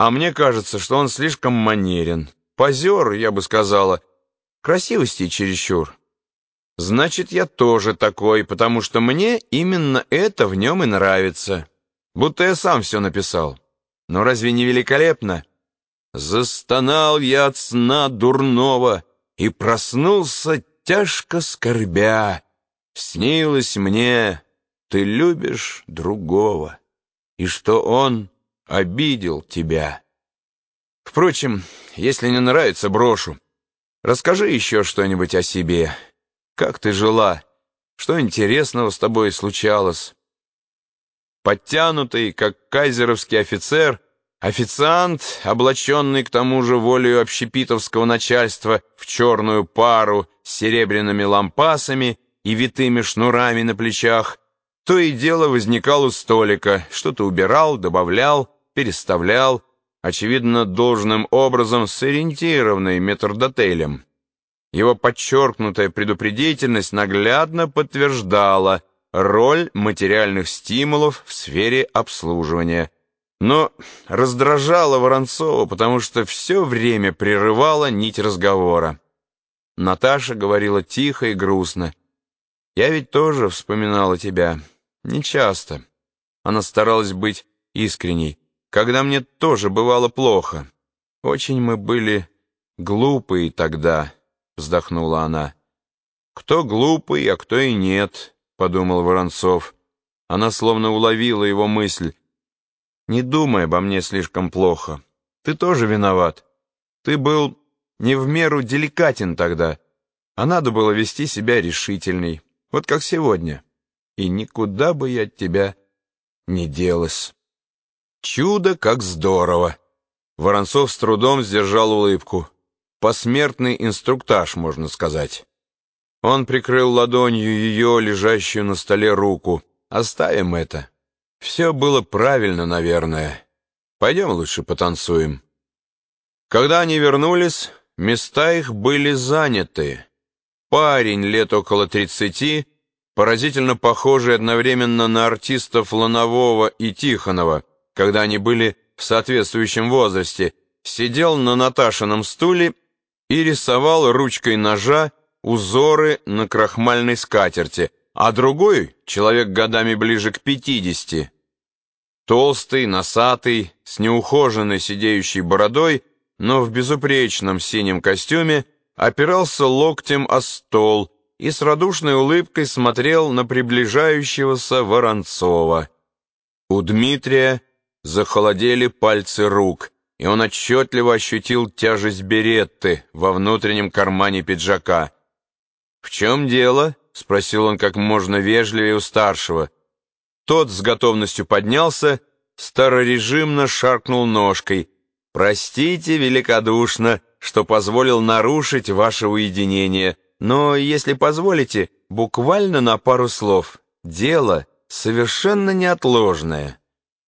А мне кажется, что он слишком манерен. Позер, я бы сказала. Красивости чересчур. Значит, я тоже такой, потому что мне именно это в нем и нравится. Будто я сам все написал. Но разве не великолепно? Застонал я от сна дурного и проснулся тяжко скорбя. Снилось мне, ты любишь другого, и что он обидел тебя. Впрочем, если не нравится, брошу. Расскажи еще что-нибудь о себе. Как ты жила? Что интересного с тобой случалось? Подтянутый, как кайзеровский офицер, официант, облаченный к тому же волею общепитовского начальства в черную пару с серебряными лампасами и витыми шнурами на плечах, то и дело возникал у столика, что-то убирал, добавлял, переставлял, очевидно, должным образом сориентированный метрдотелем. Его подчеркнутая предупредительность наглядно подтверждала роль материальных стимулов в сфере обслуживания. Но раздражала Воронцова, потому что все время прерывала нить разговора. Наташа говорила тихо и грустно. «Я ведь тоже вспоминала тебя. Нечасто». Она старалась быть искренней. «Когда мне тоже бывало плохо. Очень мы были глупые тогда» вздохнула она. «Кто глупый, а кто и нет», — подумал Воронцов. Она словно уловила его мысль. «Не думай обо мне слишком плохо. Ты тоже виноват. Ты был не в меру деликатен тогда, а надо было вести себя решительней, вот как сегодня. И никуда бы я от тебя не делась». «Чудо, как здорово!» Воронцов с трудом сдержал улыбку. Посмертный инструктаж, можно сказать. Он прикрыл ладонью ее, лежащую на столе, руку. Оставим это. Все было правильно, наверное. Пойдем лучше потанцуем. Когда они вернулись, места их были заняты. Парень лет около тридцати, поразительно похожий одновременно на артистов Ланового и Тихонова, когда они были в соответствующем возрасте, сидел на Наташином стуле и рисовал ручкой ножа узоры на крахмальной скатерти, а другой, человек годами ближе к пятидесяти, толстый, носатый, с неухоженной сидеющей бородой, но в безупречном синем костюме, опирался локтем о стол и с радушной улыбкой смотрел на приближающегося Воронцова. У Дмитрия захолодели пальцы рук — и он отчетливо ощутил тяжесть беретты во внутреннем кармане пиджака. «В чем дело?» — спросил он как можно вежливее у старшего. Тот с готовностью поднялся, старорежимно шаркнул ножкой. «Простите великодушно, что позволил нарушить ваше уединение, но, если позволите, буквально на пару слов. Дело совершенно неотложное».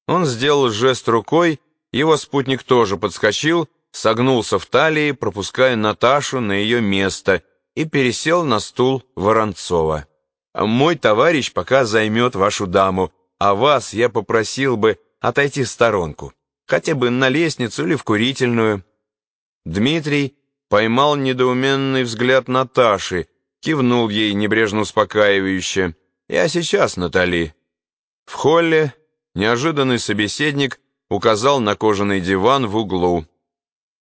Он сделал жест рукой, его спутник тоже подскочил, согнулся в талии, пропуская Наташу на ее место, и пересел на стул Воронцова. «Мой товарищ пока займет вашу даму, а вас я попросил бы отойти в сторонку, хотя бы на лестницу или в курительную». Дмитрий поймал недоуменный взгляд Наташи, кивнул ей небрежно успокаивающе. «Я сейчас, Натали». В холле неожиданный собеседник указал на кожаный диван в углу.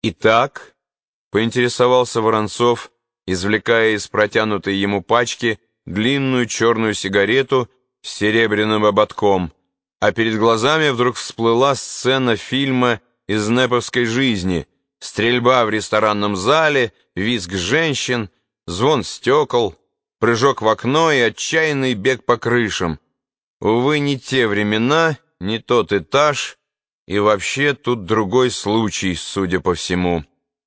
«Итак», — поинтересовался Воронцов, извлекая из протянутой ему пачки длинную черную сигарету с серебряным ободком, а перед глазами вдруг всплыла сцена фильма из неповской жизни, стрельба в ресторанном зале, визг женщин, звон стекол, прыжок в окно и отчаянный бег по крышам. Увы, не те времена, не тот этаж — и вообще тут другой случай, судя по всему.